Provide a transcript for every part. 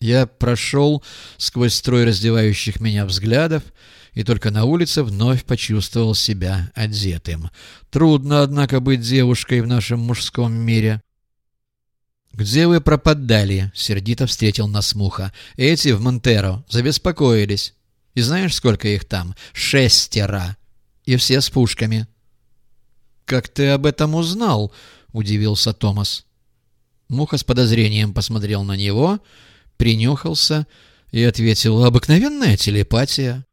Я прошел сквозь строй раздевающих меня взглядов, и только на улице вновь почувствовал себя одетым. Трудно, однако, быть девушкой в нашем мужском мире. «Где вы пропадали?» — сердито встретил нас Муха. «Эти в Монтеро забеспокоились. И знаешь, сколько их там? Шестеро. И все с пушками». «Как ты об этом узнал?» — удивился Томас. Муха с подозрением посмотрел на него, принюхался и ответил «Обыкновенная телепатия».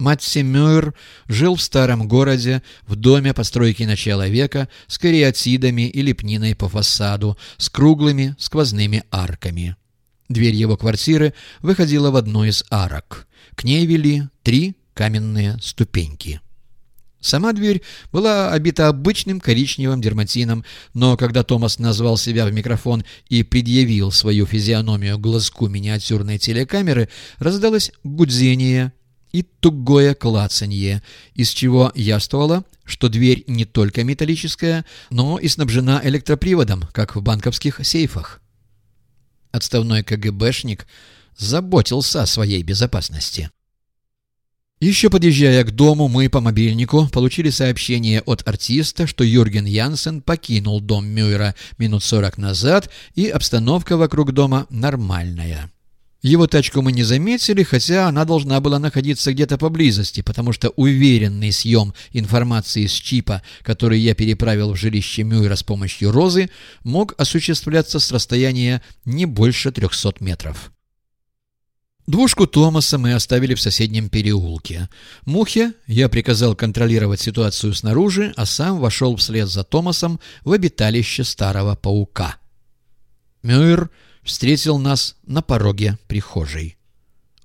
Матти Мюэр жил в старом городе, в доме постройки начала века, с кариатидами и лепниной по фасаду, с круглыми сквозными арками. Дверь его квартиры выходила в одну из арок. К ней вели три каменные ступеньки. Сама дверь была обита обычным коричневым дерматином, но когда Томас назвал себя в микрофон и предъявил свою физиономию глазку миниатюрной телекамеры, раздалось гудзение и тугое клацанье, из чего яствовало, что дверь не только металлическая, но и снабжена электроприводом, как в банковских сейфах. Отставной КГБшник заботился о своей безопасности. Еще подъезжая к дому, мы по мобильнику получили сообщение от артиста, что Юрген Янсен покинул дом Мюйера минут сорок назад, и обстановка вокруг дома нормальная. Его тачку мы не заметили, хотя она должна была находиться где-то поблизости, потому что уверенный съем информации с чипа, который я переправил в жилище Мюйера с помощью Розы, мог осуществляться с расстояния не больше 300 метров. Двушку Томаса мы оставили в соседнем переулке. Мухе я приказал контролировать ситуацию снаружи, а сам вошел вслед за Томасом в обиталище старого паука. Мюир встретил нас на пороге прихожей.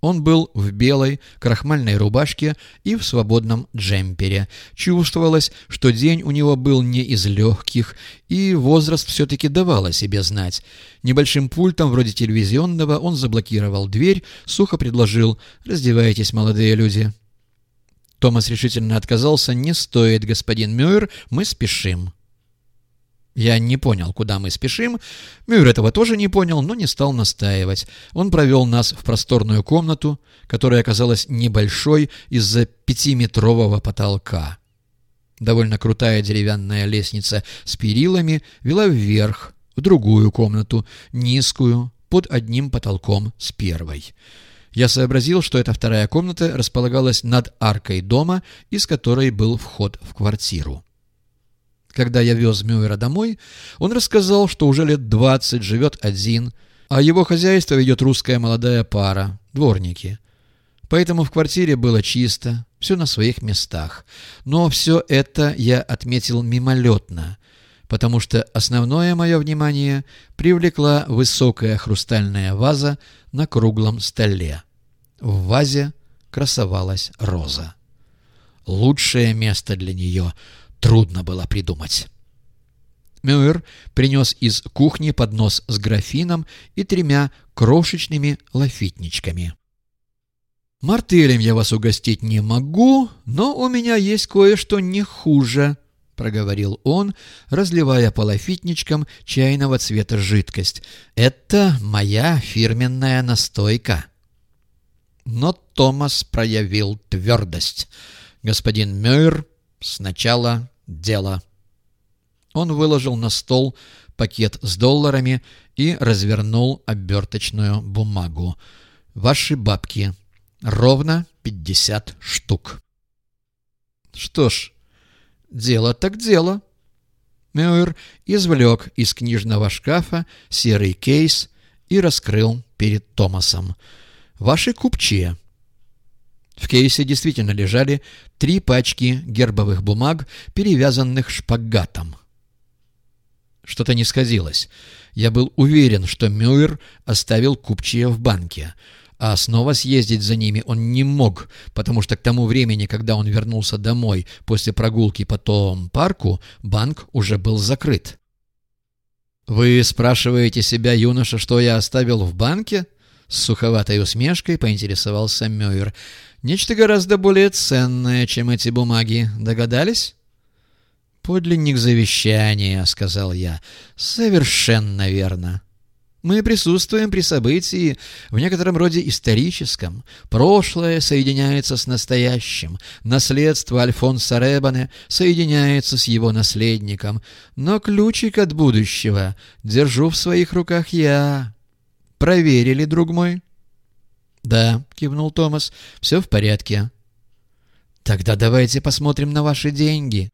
Он был в белой крахмальной рубашке и в свободном джемпере. Чувствовалось, что день у него был не из легких, и возраст все-таки давал о себе знать. Небольшим пультом, вроде телевизионного, он заблокировал дверь, сухо предложил «Раздевайтесь, молодые люди». Томас решительно отказался «Не стоит, господин Мюэр, мы спешим». Я не понял, куда мы спешим. Мюр этого тоже не понял, но не стал настаивать. Он провел нас в просторную комнату, которая оказалась небольшой из-за пятиметрового потолка. Довольно крутая деревянная лестница с перилами вела вверх, в другую комнату, низкую, под одним потолком с первой. Я сообразил, что эта вторая комната располагалась над аркой дома, из которой был вход в квартиру. Когда я вез Мюэра домой, он рассказал, что уже лет двадцать живет один, а его хозяйство ведет русская молодая пара, дворники. Поэтому в квартире было чисто, все на своих местах. Но все это я отметил мимолетно, потому что основное мое внимание привлекла высокая хрустальная ваза на круглом столе. В вазе красовалась роза. Лучшее место для нее — трудно было придумать. Мюэр принес из кухни поднос с графином и тремя крошечными лафитничками. «Мартелем я вас угостить не могу, но у меня есть кое-что не хуже», — проговорил он, разливая по лафитничкам чайного цвета жидкость. «Это моя фирменная настойка». Но Томас проявил твердость. Господин Мюэр сначала дело. Он выложил на стол пакет с долларами и развернул оберточную бумагу. «Ваши бабки. Ровно пятьдесят штук». «Что ж, дело так дело». Мюэр извлек из книжного шкафа серый кейс и раскрыл перед Томасом. «Ваши купчие». В кейсе действительно лежали три пачки гербовых бумаг, перевязанных шпагатом. Что-то не сходилось. Я был уверен, что Мюэр оставил купчие в банке, а снова съездить за ними он не мог, потому что к тому времени, когда он вернулся домой после прогулки по том парку, банк уже был закрыт. «Вы спрашиваете себя, юноша, что я оставил в банке?» С суховатой усмешкой поинтересовался Мюэр. Нечто гораздо более ценное, чем эти бумаги. Догадались? «Подлинник завещания», — сказал я. «Совершенно верно». Мы присутствуем при событии в некотором роде историческом. Прошлое соединяется с настоящим. Наследство Альфонса Ребане соединяется с его наследником. Но ключик от будущего держу в своих руках я. Проверили, друг мой?» «Да», — кивнул Томас, — «все в порядке». «Тогда давайте посмотрим на ваши деньги».